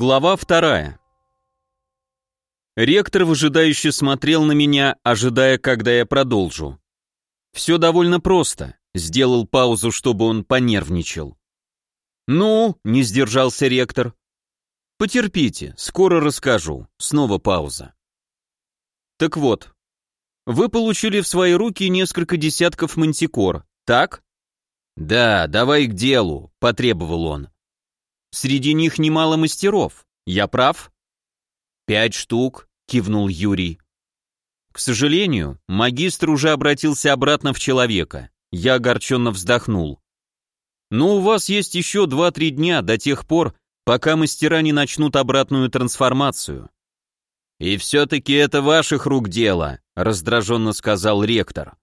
Глава вторая. Ректор выжидающе смотрел на меня, ожидая, когда я продолжу. Все довольно просто. Сделал паузу, чтобы он понервничал. «Ну», — не сдержался ректор. «Потерпите, скоро расскажу». Снова пауза. «Так вот, вы получили в свои руки несколько десятков мантикор, так?» «Да, давай к делу», — потребовал он. «Среди них немало мастеров. Я прав?» «Пять штук», — кивнул Юрий. К сожалению, магистр уже обратился обратно в человека. Я огорченно вздохнул. Но у вас есть еще два-три дня до тех пор, пока мастера не начнут обратную трансформацию. И все-таки это ваших рук дело, раздраженно сказал ректор.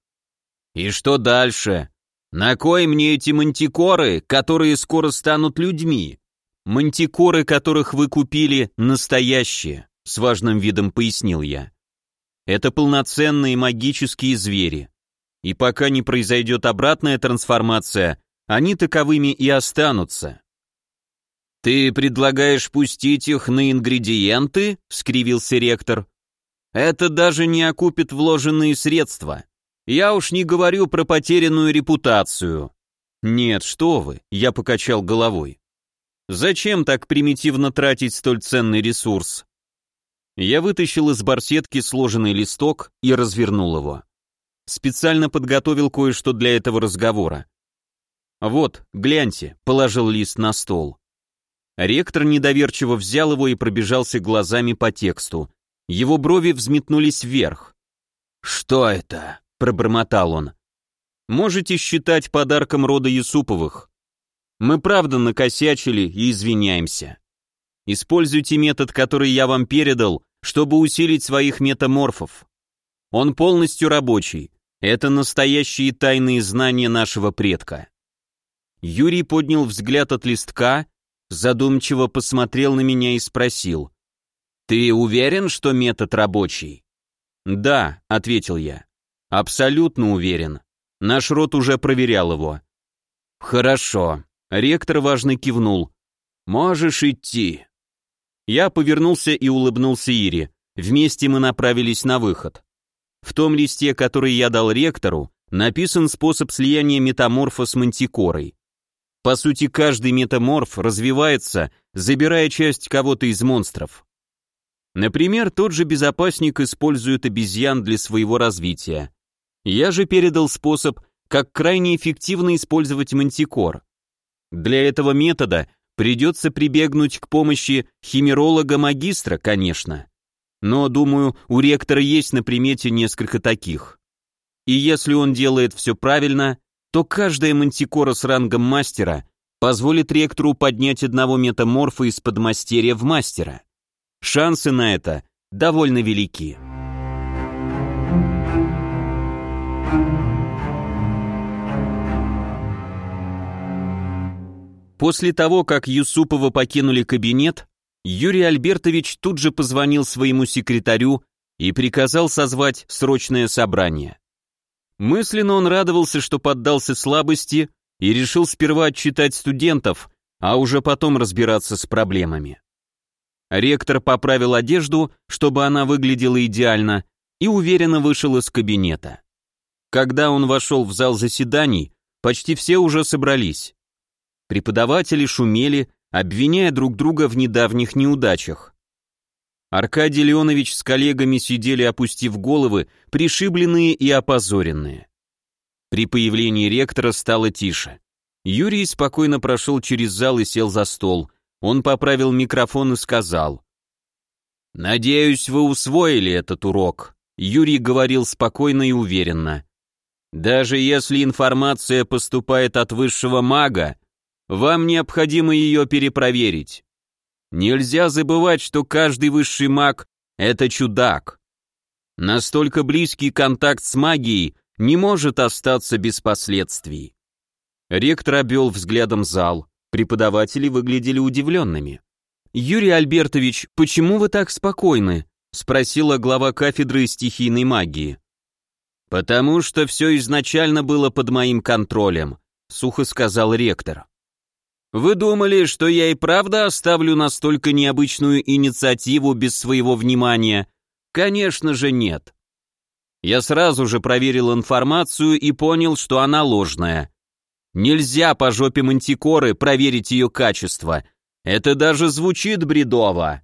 И что дальше? На кой мне эти мантикоры, которые скоро станут людьми? Мантикоры, которых вы купили, настоящие, с важным видом пояснил я. Это полноценные магические звери. И пока не произойдет обратная трансформация, они таковыми и останутся. «Ты предлагаешь пустить их на ингредиенты?» — скривился ректор. «Это даже не окупит вложенные средства. Я уж не говорю про потерянную репутацию». «Нет, что вы», — я покачал головой. «Зачем так примитивно тратить столь ценный ресурс?» Я вытащил из барсетки сложенный листок и развернул его. Специально подготовил кое-что для этого разговора. «Вот, гляньте», — положил лист на стол. Ректор недоверчиво взял его и пробежался глазами по тексту. Его брови взметнулись вверх. «Что это?» — пробормотал он. «Можете считать подарком рода Юсуповых. Мы правда накосячили и извиняемся. Используйте метод, который я вам передал, чтобы усилить своих метаморфов. Он полностью рабочий. Это настоящие тайные знания нашего предка. Юрий поднял взгляд от листка, задумчиво посмотрел на меня и спросил. «Ты уверен, что метод рабочий?» «Да», — ответил я. «Абсолютно уверен. Наш род уже проверял его». «Хорошо», — ректор важно кивнул. «Можешь идти». Я повернулся и улыбнулся Ире. Вместе мы направились на выход. В том листе, который я дал ректору, написан способ слияния метаморфа с мантикорой. По сути, каждый метаморф развивается, забирая часть кого-то из монстров. Например, тот же безопасник использует обезьян для своего развития. Я же передал способ, как крайне эффективно использовать мантикор. Для этого метода придется прибегнуть к помощи химеролога-магистра, конечно. Но, думаю, у ректора есть на примете несколько таких. И если он делает все правильно, то каждая мантикора с рангом мастера позволит ректору поднять одного метаморфа из подмастерья в мастера. Шансы на это довольно велики. После того, как Юсупова покинули кабинет, Юрий Альбертович тут же позвонил своему секретарю и приказал созвать срочное собрание. Мысленно он радовался, что поддался слабости и решил сперва отчитать студентов, а уже потом разбираться с проблемами. Ректор поправил одежду, чтобы она выглядела идеально, и уверенно вышел из кабинета. Когда он вошел в зал заседаний, почти все уже собрались. Преподаватели шумели, обвиняя друг друга в недавних неудачах. Аркадий Леонович с коллегами сидели, опустив головы, пришибленные и опозоренные. При появлении ректора стало тише. Юрий спокойно прошел через зал и сел за стол. Он поправил микрофон и сказал. «Надеюсь, вы усвоили этот урок», — Юрий говорил спокойно и уверенно. «Даже если информация поступает от высшего мага, вам необходимо ее перепроверить. Нельзя забывать, что каждый высший маг — это чудак. Настолько близкий контакт с магией не может остаться без последствий. Ректор обвел взглядом зал. Преподаватели выглядели удивленными. «Юрий Альбертович, почему вы так спокойны?» — спросила глава кафедры стихийной магии. «Потому что все изначально было под моим контролем», — сухо сказал ректор. Вы думали, что я и правда оставлю настолько необычную инициативу без своего внимания? Конечно же нет. Я сразу же проверил информацию и понял, что она ложная. Нельзя по жопе мантикоры проверить ее качество. Это даже звучит бредово.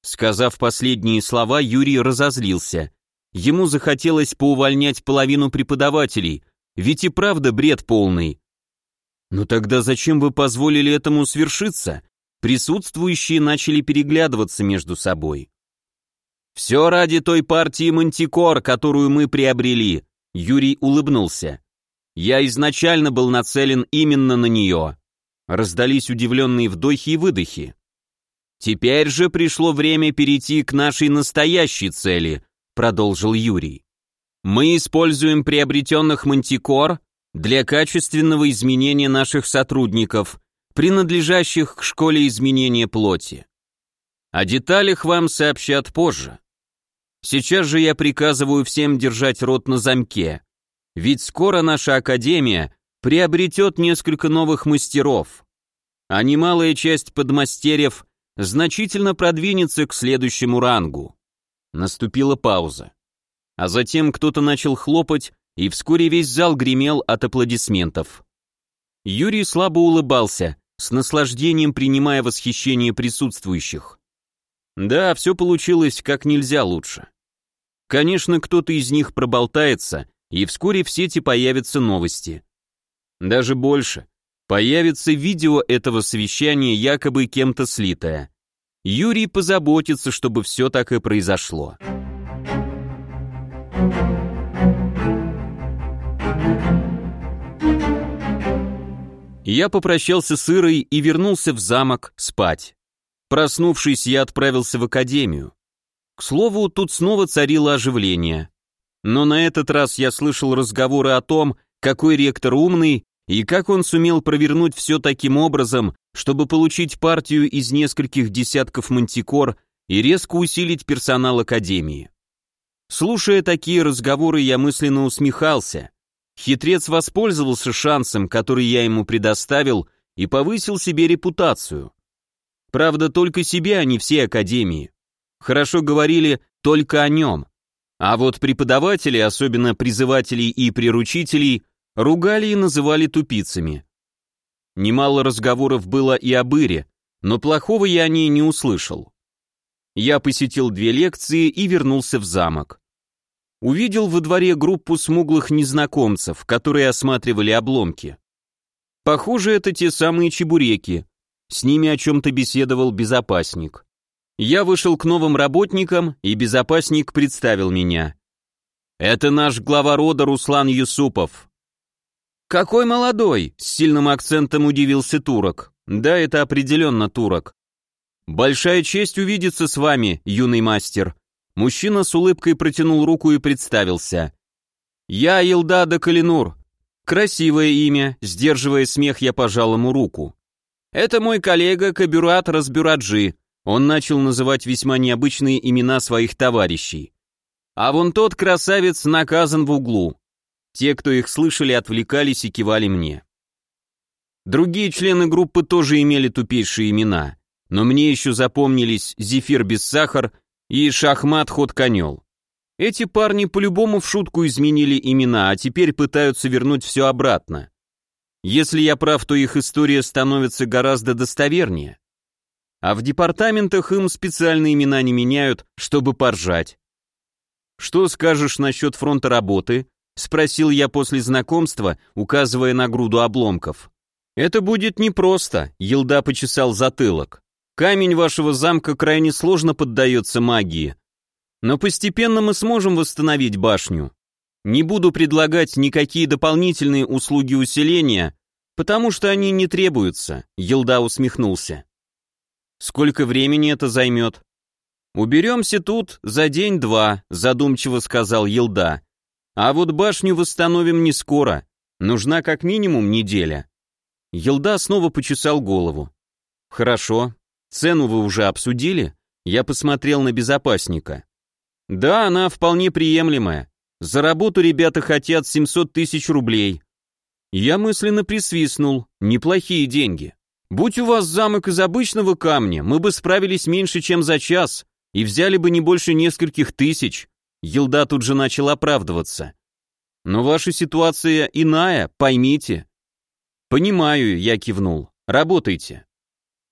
Сказав последние слова, Юрий разозлился. Ему захотелось поувольнять половину преподавателей, ведь и правда бред полный. «Но тогда зачем вы позволили этому свершиться?» Присутствующие начали переглядываться между собой. «Все ради той партии Мантикор, которую мы приобрели», — Юрий улыбнулся. «Я изначально был нацелен именно на нее». Раздались удивленные вдохи и выдохи. «Теперь же пришло время перейти к нашей настоящей цели», — продолжил Юрий. «Мы используем приобретенных Мантикор для качественного изменения наших сотрудников, принадлежащих к школе изменения плоти. О деталях вам сообщат позже. Сейчас же я приказываю всем держать рот на замке, ведь скоро наша академия приобретет несколько новых мастеров, а немалая часть подмастерьев значительно продвинется к следующему рангу. Наступила пауза. А затем кто-то начал хлопать и вскоре весь зал гремел от аплодисментов. Юрий слабо улыбался, с наслаждением принимая восхищение присутствующих. Да, все получилось как нельзя лучше. Конечно, кто-то из них проболтается, и вскоре в сети появятся новости. Даже больше. Появится видео этого совещания, якобы кем-то слитое. Юрий позаботится, чтобы все так и произошло. Я попрощался с Ирой и вернулся в замок спать. Проснувшись, я отправился в академию. К слову, тут снова царило оживление. Но на этот раз я слышал разговоры о том, какой ректор умный и как он сумел провернуть все таким образом, чтобы получить партию из нескольких десятков мантикор и резко усилить персонал академии. Слушая такие разговоры, я мысленно усмехался. Хитрец воспользовался шансом, который я ему предоставил, и повысил себе репутацию. Правда, только себе, а не всей академии. Хорошо говорили только о нем. А вот преподаватели, особенно призывателей и приручителей, ругали и называли тупицами. Немало разговоров было и об Ире, но плохого я о ней не услышал. Я посетил две лекции и вернулся в замок увидел во дворе группу смуглых незнакомцев, которые осматривали обломки. Похоже, это те самые чебуреки. С ними о чем-то беседовал безопасник. Я вышел к новым работникам, и безопасник представил меня. «Это наш глава рода Руслан Юсупов». «Какой молодой!» — с сильным акцентом удивился турок. «Да, это определенно турок». «Большая честь увидеться с вами, юный мастер», Мужчина с улыбкой протянул руку и представился. «Я Илдада Калинур. Красивое имя, сдерживая смех, я пожал ему руку. Это мой коллега Кабюрат Разбюраджи. Он начал называть весьма необычные имена своих товарищей. А вон тот красавец наказан в углу. Те, кто их слышали, отвлекались и кивали мне. Другие члены группы тоже имели тупейшие имена, но мне еще запомнились Зефир без сахар и Шахмат Ходканел. Эти парни по-любому в шутку изменили имена, а теперь пытаются вернуть все обратно. Если я прав, то их история становится гораздо достовернее. А в департаментах им специальные имена не меняют, чтобы поржать. «Что скажешь насчет фронта работы?» — спросил я после знакомства, указывая на груду обломков. «Это будет непросто», — Елда почесал затылок. Камень вашего замка крайне сложно поддается магии. Но постепенно мы сможем восстановить башню. Не буду предлагать никакие дополнительные услуги усиления, потому что они не требуются», — Елда усмехнулся. «Сколько времени это займет?» «Уберемся тут за день-два», — задумчиво сказал Елда. «А вот башню восстановим не скоро. Нужна как минимум неделя». Елда снова почесал голову. «Хорошо, Цену вы уже обсудили? Я посмотрел на безопасника. Да, она вполне приемлемая. За работу ребята хотят 700 тысяч рублей. Я мысленно присвистнул. Неплохие деньги. Будь у вас замок из обычного камня, мы бы справились меньше, чем за час, и взяли бы не больше нескольких тысяч. Елда тут же начал оправдываться. Но ваша ситуация иная, поймите. Понимаю, я кивнул. Работайте.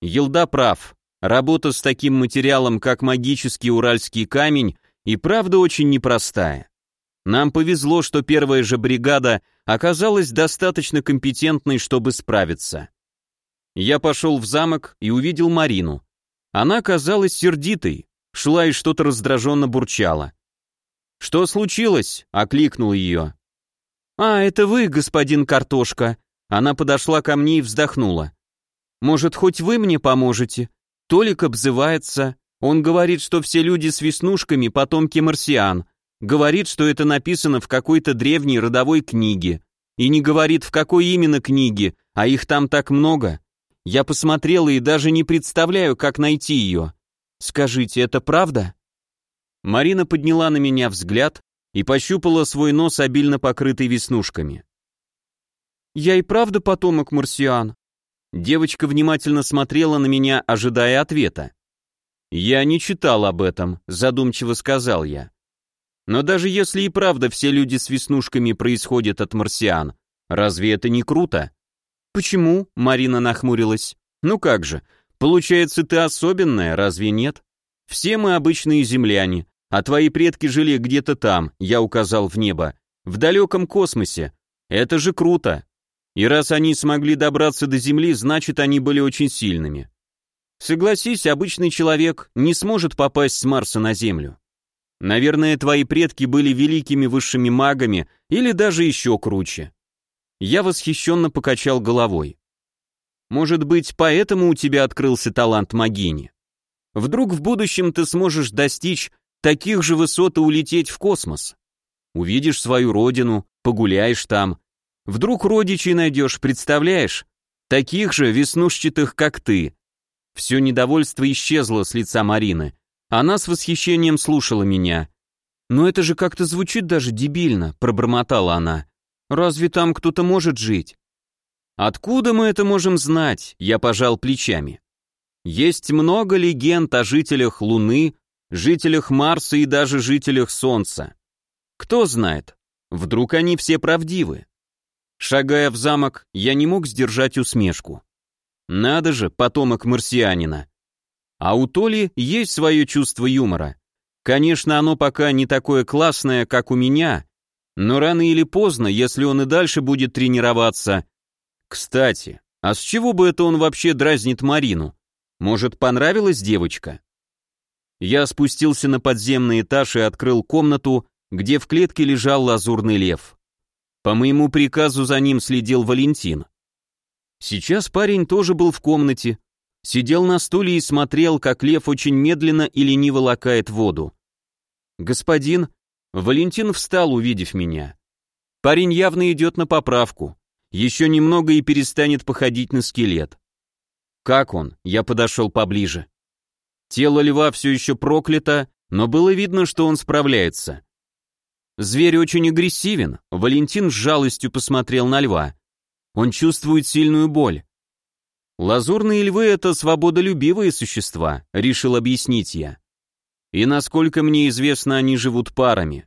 Елда прав. Работа с таким материалом, как магический уральский камень, и правда очень непростая. Нам повезло, что первая же бригада оказалась достаточно компетентной, чтобы справиться. Я пошел в замок и увидел Марину. Она казалась сердитой, шла и что-то раздраженно бурчала. «Что случилось?» — окликнул ее. «А, это вы, господин Картошка». Она подошла ко мне и вздохнула. «Может, хоть вы мне поможете? Толик обзывается. Он говорит, что все люди с веснушками — потомки марсиан. Говорит, что это написано в какой-то древней родовой книге. И не говорит, в какой именно книге, а их там так много. Я посмотрела и даже не представляю, как найти ее. Скажите, это правда?» Марина подняла на меня взгляд и пощупала свой нос, обильно покрытый веснушками. «Я и правда потомок марсиан?» Девочка внимательно смотрела на меня, ожидая ответа. «Я не читал об этом», — задумчиво сказал я. «Но даже если и правда все люди с веснушками происходят от марсиан, разве это не круто?» «Почему?» — Марина нахмурилась. «Ну как же, получается, ты особенная, разве нет? Все мы обычные земляне, а твои предки жили где-то там, я указал в небо, в далеком космосе. Это же круто. И раз они смогли добраться до Земли, значит, они были очень сильными. Согласись, обычный человек не сможет попасть с Марса на Землю. Наверное, твои предки были великими высшими магами или даже еще круче. Я восхищенно покачал головой. Может быть, поэтому у тебя открылся талант магини? Вдруг в будущем ты сможешь достичь таких же высот и улететь в космос? Увидишь свою родину, погуляешь там. Вдруг родичей найдешь, представляешь? Таких же веснушчатых, как ты. Все недовольство исчезло с лица Марины. Она с восхищением слушала меня. «Но это же как-то звучит даже дебильно», — пробормотала она. Разве там кто-то может жить? Откуда мы это можем знать? Я пожал плечами. Есть много легенд о жителях Луны, жителях Марса и даже жителях Солнца. Кто знает, вдруг они все правдивы. Шагая в замок, я не мог сдержать усмешку. Надо же, потомок марсианина. А у Толи есть свое чувство юмора. Конечно, оно пока не такое классное, как у меня, но рано или поздно, если он и дальше будет тренироваться... Кстати, а с чего бы это он вообще дразнит Марину? Может, понравилась девочка? Я спустился на подземный этаж и открыл комнату, где в клетке лежал лазурный лев. По моему приказу за ним следил Валентин. Сейчас парень тоже был в комнате, сидел на стуле и смотрел, как лев очень медленно и лениво лакает воду. «Господин», Валентин встал, увидев меня. Парень явно идет на поправку. Еще немного и перестанет походить на скелет. Как он? Я подошел поближе. Тело льва все еще проклято, но было видно, что он справляется. Зверь очень агрессивен. Валентин с жалостью посмотрел на льва. Он чувствует сильную боль. Лазурные львы — это свободолюбивые существа, решил объяснить я. И насколько мне известно, они живут парами.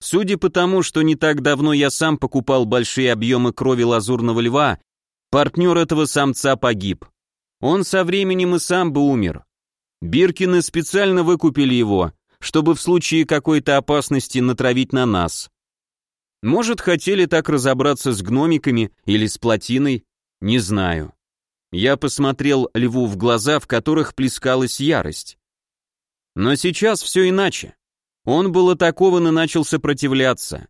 Судя по тому, что не так давно я сам покупал большие объемы крови лазурного льва, партнер этого самца погиб. Он со временем и сам бы умер. Биркины специально выкупили его, чтобы в случае какой-то опасности натравить на нас. Может, хотели так разобраться с гномиками или с плотиной, не знаю. Я посмотрел льву в глаза, в которых плескалась ярость. Но сейчас все иначе. Он был атакован и начал сопротивляться.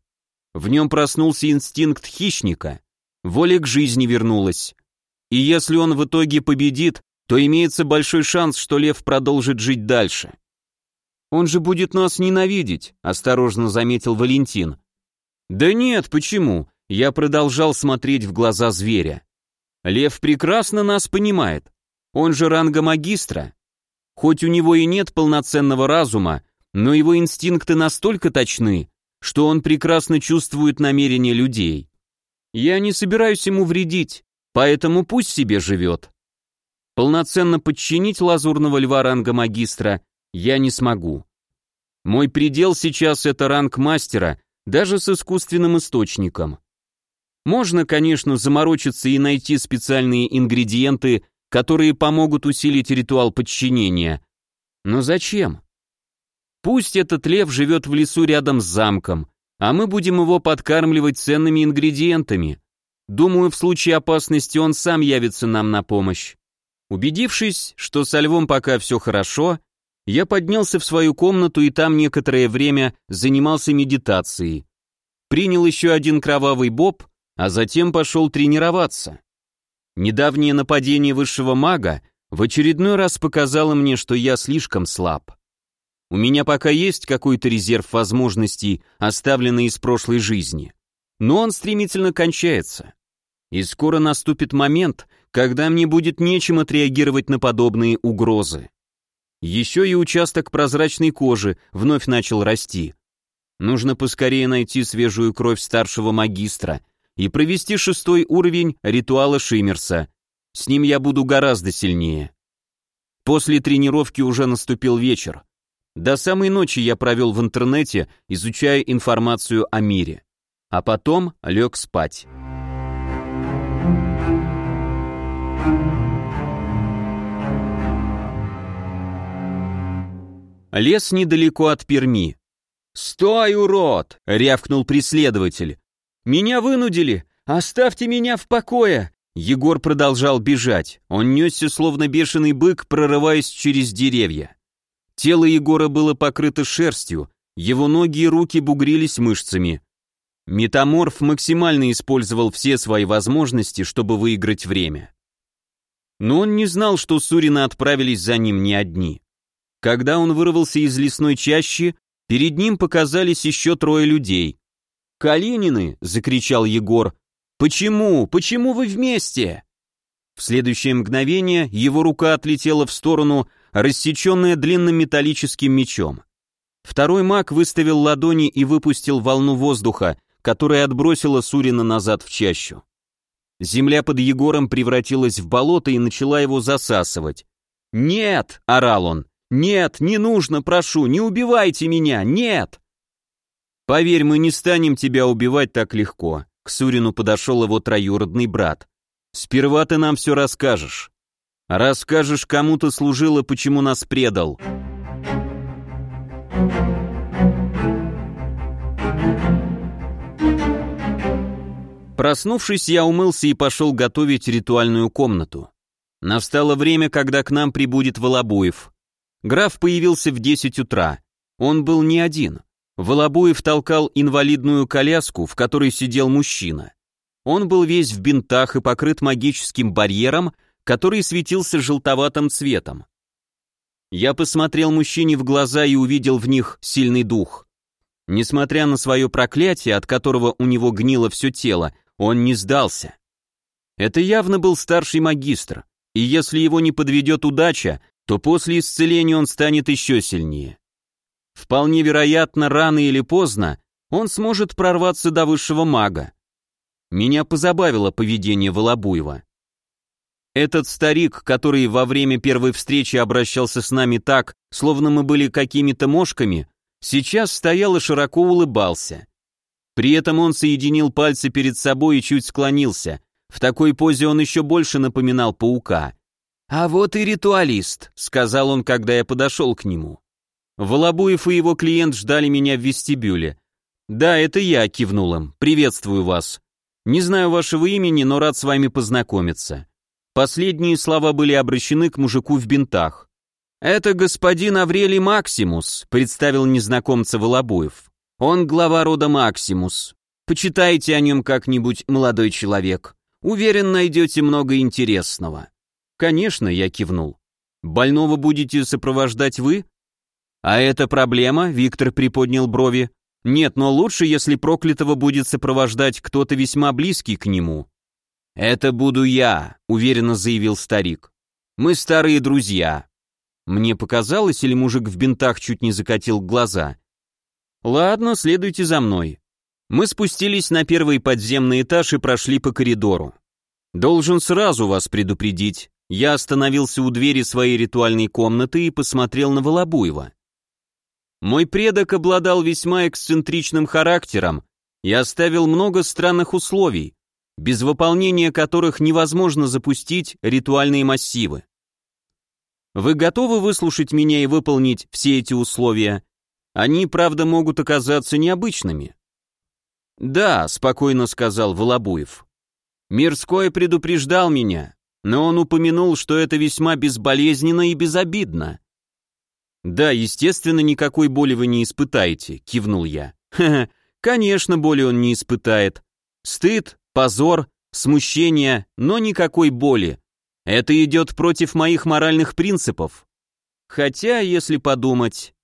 В нем проснулся инстинкт хищника. Воля к жизни вернулась. И если он в итоге победит, то имеется большой шанс, что лев продолжит жить дальше. «Он же будет нас ненавидеть», — осторожно заметил Валентин. «Да нет, почему?» Я продолжал смотреть в глаза зверя. «Лев прекрасно нас понимает. Он же ранга магистра. Хоть у него и нет полноценного разума, но его инстинкты настолько точны, что он прекрасно чувствует намерения людей. Я не собираюсь ему вредить, поэтому пусть себе живет. Полноценно подчинить лазурного льва ранга магистра я не смогу. Мой предел сейчас это ранг мастера, даже с искусственным источником. Можно, конечно, заморочиться и найти специальные ингредиенты, которые помогут усилить ритуал подчинения. Но зачем? Пусть этот лев живет в лесу рядом с замком, а мы будем его подкармливать ценными ингредиентами. Думаю, в случае опасности он сам явится нам на помощь. Убедившись, что со львом пока все хорошо, я поднялся в свою комнату и там некоторое время занимался медитацией. Принял еще один кровавый боб, а затем пошел тренироваться. Недавнее нападение высшего мага в очередной раз показало мне, что я слишком слаб. У меня пока есть какой-то резерв возможностей, оставленный из прошлой жизни. Но он стремительно кончается. И скоро наступит момент, когда мне будет нечем отреагировать на подобные угрозы. Еще и участок прозрачной кожи вновь начал расти. Нужно поскорее найти свежую кровь старшего магистра и провести шестой уровень ритуала Шиммерса. С ним я буду гораздо сильнее. После тренировки уже наступил вечер. До самой ночи я провел в интернете, изучая информацию о мире. А потом лег спать. Лес недалеко от Перми. «Стой, урод!» — рявкнул преследователь. «Меня вынудили! Оставьте меня в покое!» Егор продолжал бежать. Он несся, словно бешеный бык, прорываясь через деревья. Тело Егора было покрыто шерстью, его ноги и руки бугрились мышцами. Метаморф максимально использовал все свои возможности, чтобы выиграть время. Но он не знал, что Сурина отправились за ним не одни. Когда он вырвался из лесной чащи, перед ним показались еще трое людей. «Калинины!» — закричал Егор. «Почему? Почему вы вместе?» В следующее мгновение его рука отлетела в сторону, рассеченная длинным металлическим мечом. Второй маг выставил ладони и выпустил волну воздуха, которая отбросила Сурина назад в чащу. Земля под Егором превратилась в болото и начала его засасывать. «Нет!» — орал он. «Нет, не нужно, прошу, не убивайте меня, нет!» «Поверь, мы не станем тебя убивать так легко», — к Сурину подошел его троюродный брат. «Сперва ты нам все расскажешь. Расскажешь, кому ты служил и почему нас предал». Проснувшись, я умылся и пошел готовить ритуальную комнату. Настало время, когда к нам прибудет Волобуев. Граф появился в 10 утра. Он был не один. Волобуев толкал инвалидную коляску, в которой сидел мужчина. Он был весь в бинтах и покрыт магическим барьером, который светился желтоватым цветом. Я посмотрел мужчине в глаза и увидел в них сильный дух. Несмотря на свое проклятие, от которого у него гнило все тело, он не сдался. Это явно был старший магистр, и если его не подведет удача, то после исцеления он станет еще сильнее. Вполне вероятно, рано или поздно он сможет прорваться до высшего мага. Меня позабавило поведение Волобуева. Этот старик, который во время первой встречи обращался с нами так, словно мы были какими-то мошками, сейчас стоял и широко улыбался. При этом он соединил пальцы перед собой и чуть склонился. В такой позе он еще больше напоминал паука. «А вот и ритуалист», — сказал он, когда я подошел к нему. Волобуев и его клиент ждали меня в вестибюле. «Да, это я», — кивнул им. «Приветствую вас. Не знаю вашего имени, но рад с вами познакомиться». Последние слова были обращены к мужику в бинтах. «Это господин Аврелий Максимус», — представил незнакомца Волобуев. «Он глава рода Максимус. Почитайте о нем как-нибудь, молодой человек. Уверен, найдете много интересного». «Конечно», — я кивнул. «Больного будете сопровождать вы?» «А это проблема?» — Виктор приподнял брови. «Нет, но лучше, если проклятого будет сопровождать кто-то весьма близкий к нему». «Это буду я», — уверенно заявил старик. «Мы старые друзья». Мне показалось, или мужик в бинтах чуть не закатил глаза. «Ладно, следуйте за мной». Мы спустились на первый подземный этаж и прошли по коридору. «Должен сразу вас предупредить, Я остановился у двери своей ритуальной комнаты и посмотрел на Волобуева. Мой предок обладал весьма эксцентричным характером и оставил много странных условий, без выполнения которых невозможно запустить ритуальные массивы. Вы готовы выслушать меня и выполнить все эти условия? Они, правда, могут оказаться необычными. Да, спокойно сказал Волобуев. Мирской предупреждал меня, но он упомянул, что это весьма безболезненно и безобидно. Да, естественно, никакой боли вы не испытаете, кивнул я. Ха-ха, конечно, боли он не испытает. Стыд, позор, смущение, но никакой боли. Это идет против моих моральных принципов. Хотя, если подумать,